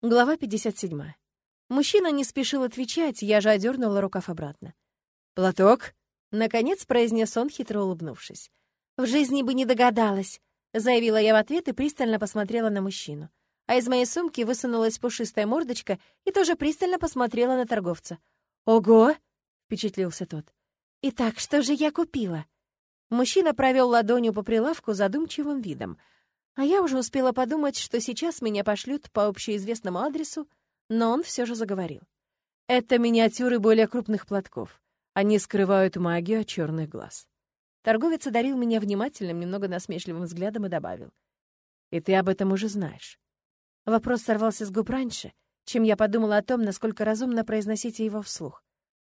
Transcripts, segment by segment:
Глава 57. Мужчина не спешил отвечать, я же одернула рукав обратно. «Платок?» — наконец произнес он, хитро улыбнувшись. «В жизни бы не догадалась», — заявила я в ответ и пристально посмотрела на мужчину. А из моей сумки высунулась пушистая мордочка и тоже пристально посмотрела на торговца. «Ого!» — впечатлился тот. «Итак, что же я купила?» Мужчина провел ладонью по прилавку задумчивым видом — а я уже успела подумать, что сейчас меня пошлют по общеизвестному адресу, но он все же заговорил. Это миниатюры более крупных платков. Они скрывают магию от черных глаз. Торговец одарил меня внимательным, немного насмешливым взглядом и добавил. «И ты об этом уже знаешь». Вопрос сорвался с губ раньше, чем я подумала о том, насколько разумно произносить его вслух.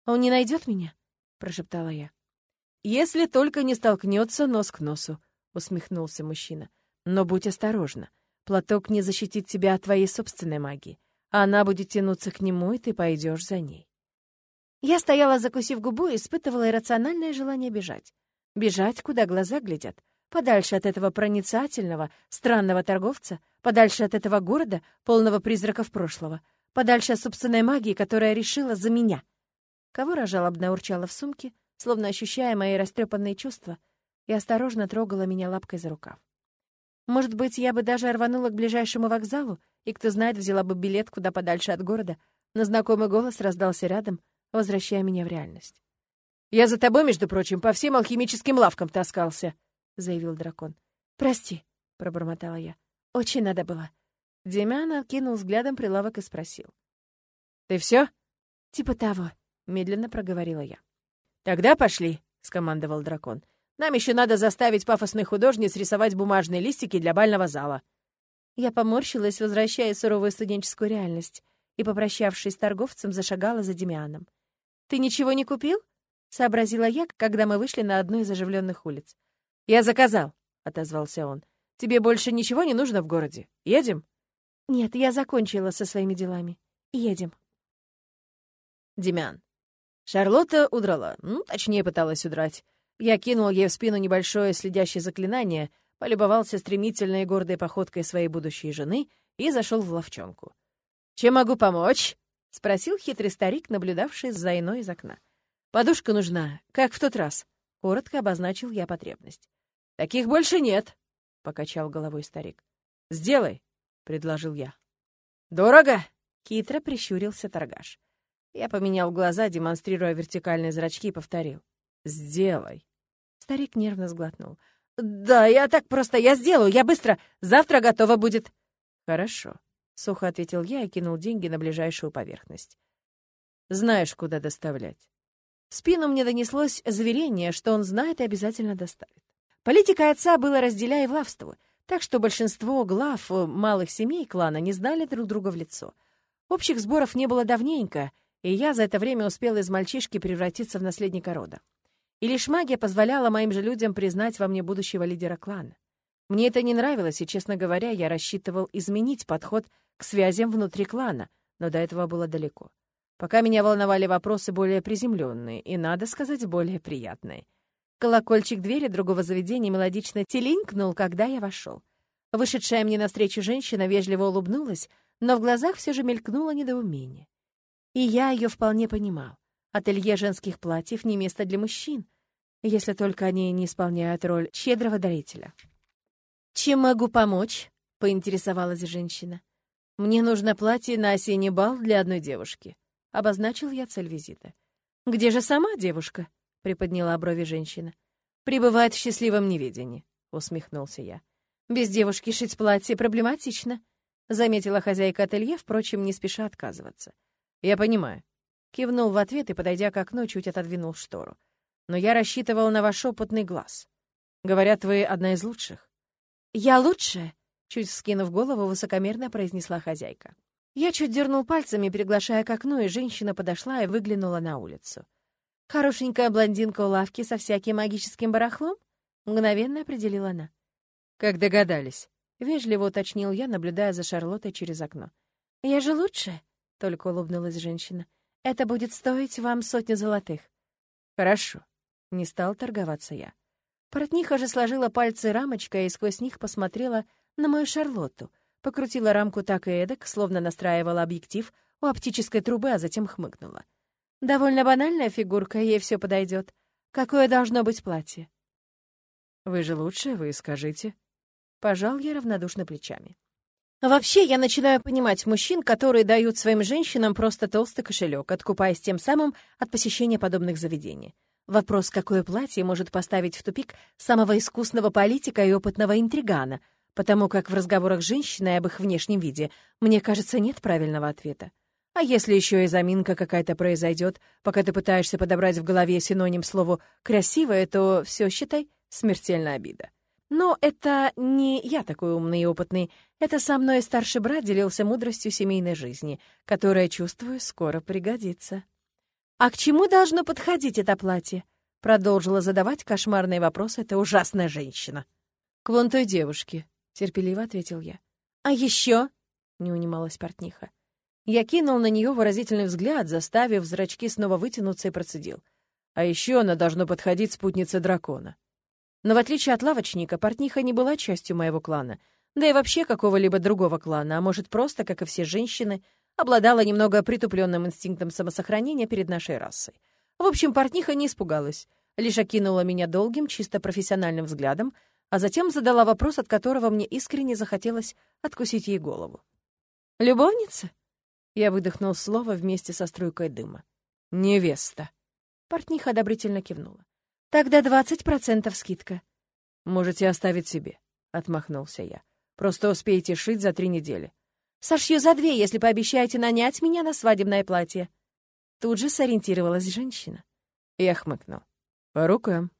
«Он не найдет меня?» — прошептала я. «Если только не столкнется нос к носу», — усмехнулся мужчина. Но будь осторожна. Платок не защитит тебя от твоей собственной магии. Она будет тянуться к нему, и ты пойдешь за ней. Я стояла, закусив губу, и испытывала иррациональное желание бежать. Бежать, куда глаза глядят. Подальше от этого проницательного, странного торговца, подальше от этого города, полного призраков прошлого, подальше от собственной магии, которая решила за меня. Кого жалобно урчала в сумке, словно ощущая мои растрепанные чувства, и осторожно трогала меня лапкой за рукав. Может быть, я бы даже рванула к ближайшему вокзалу, и, кто знает, взяла бы билет куда подальше от города, но знакомый голос раздался рядом, возвращая меня в реальность. «Я за тобой, между прочим, по всем алхимическим лавкам таскался», — заявил дракон. «Прости», — пробормотала я. «Очень надо было». Демян окинул взглядом прилавок и спросил. «Ты все? «Типа того», — медленно проговорила я. «Тогда пошли», — скомандовал дракон. Нам еще надо заставить пафосных художниц рисовать бумажные листики для бального зала». Я поморщилась, возвращая суровую студенческую реальность, и, попрощавшись с торговцем, зашагала за Демианом. «Ты ничего не купил?» — сообразила я, когда мы вышли на одну из оживленных улиц. «Я заказал», — отозвался он. «Тебе больше ничего не нужно в городе? Едем?» «Нет, я закончила со своими делами. Едем». Демиан. Шарлотта удрала, ну, точнее, пыталась удрать. Я кинул ей в спину небольшое следящее заклинание, полюбовался стремительной и гордой походкой своей будущей жены и зашел в ловчонку. «Чем могу помочь?» — спросил хитрый старик, наблюдавший за иной из окна. «Подушка нужна, как в тот раз», — коротко обозначил я потребность. «Таких больше нет», — покачал головой старик. «Сделай», — предложил я. «Дорого?» — хитро прищурился торгаш. Я поменял глаза, демонстрируя вертикальные зрачки, и повторил. «Сделай». Старик нервно сглотнул. «Да, я так просто, я сделаю, я быстро, завтра готово будет». «Хорошо», — сухо ответил я и кинул деньги на ближайшую поверхность. «Знаешь, куда доставлять». В спину мне донеслось заверение, что он знает и обязательно доставит. Политика отца была разделяя и так что большинство глав э, малых семей клана не знали друг друга в лицо. Общих сборов не было давненько, и я за это время успел из мальчишки превратиться в наследника рода. И лишь магия позволяла моим же людям признать во мне будущего лидера клана. Мне это не нравилось, и, честно говоря, я рассчитывал изменить подход к связям внутри клана, но до этого было далеко. Пока меня волновали вопросы более приземленные и, надо сказать, более приятные. Колокольчик двери другого заведения мелодично телинкнул, когда я вошел. Вышедшая мне навстречу женщина вежливо улыбнулась, но в глазах все же мелькнуло недоумение. И я ее вполне понимал. Ателье женских платьев не место для мужчин, если только они не исполняют роль щедрого дарителя. «Чем могу помочь?» — поинтересовалась женщина. «Мне нужно платье на осенний бал для одной девушки», — обозначил я цель визита. «Где же сама девушка?» — приподняла брови женщина. «Пребывает в счастливом неведении», — усмехнулся я. «Без девушки шить платье проблематично», — заметила хозяйка ателье, впрочем, не спеша отказываться. «Я понимаю. Кивнул в ответ и, подойдя к окну, чуть отодвинул штору. Но я рассчитывал на ваш опытный глаз. Говорят, вы одна из лучших. Я лучшая? Чуть вскинув голову, высокомерно произнесла хозяйка. Я чуть дернул пальцами, приглашая к окну, и женщина подошла и выглянула на улицу. «Хорошенькая блондинка у лавки со всяким магическим барахлом?» — мгновенно определила она. «Как догадались?» — вежливо уточнил я, наблюдая за Шарлоттой через окно. «Я же лучшая», — только улыбнулась женщина. Это будет стоить вам сотню золотых». «Хорошо», — не стал торговаться я. Портниха же сложила пальцы рамочкой и сквозь них посмотрела на мою Шарлотту, покрутила рамку так и эдак, словно настраивала объектив у оптической трубы, а затем хмыкнула. «Довольно банальная фигурка, ей все подойдет. Какое должно быть платье?» «Вы же лучше, вы скажите». Пожал я равнодушно плечами. Вообще, я начинаю понимать мужчин, которые дают своим женщинам просто толстый кошелек, откупаясь тем самым от посещения подобных заведений. Вопрос, какое платье может поставить в тупик самого искусного политика и опытного интригана, потому как в разговорах с женщиной об их внешнем виде, мне кажется, нет правильного ответа. А если еще и заминка какая-то произойдет, пока ты пытаешься подобрать в голове синоним слову «красивое», то все, считай, смертельная обида. Но это не я такой умный и опытный. Это со мной старший брат делился мудростью семейной жизни, которая, чувствую, скоро пригодится. «А к чему должно подходить это платье?» Продолжила задавать кошмарные вопросы эта ужасная женщина. «К вон той девушке», — терпеливо ответил я. «А еще?» — не унималась портниха. Я кинул на нее выразительный взгляд, заставив зрачки снова вытянуться и процедил. «А еще она должно подходить спутнице дракона». Но в отличие от лавочника, портниха не была частью моего клана, да и вообще какого-либо другого клана, а может, просто, как и все женщины, обладала немного притупленным инстинктом самосохранения перед нашей расой. В общем, портниха не испугалась, лишь окинула меня долгим, чисто профессиональным взглядом, а затем задала вопрос, от которого мне искренне захотелось откусить ей голову. «Любовница?» Я выдохнул слово вместе со струйкой дыма. «Невеста». Портниха одобрительно кивнула. Тогда двадцать процентов скидка. Можете оставить себе, отмахнулся я. Просто успеете шить за три недели. Сошью за две, если пообещаете нанять меня на свадебное платье. Тут же сориентировалась женщина. Я хмыкнул. По рукам.